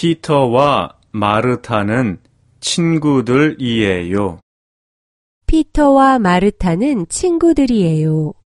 피터와 마르타는 친구들이에요. 피터와 마르타는 친구들이에요.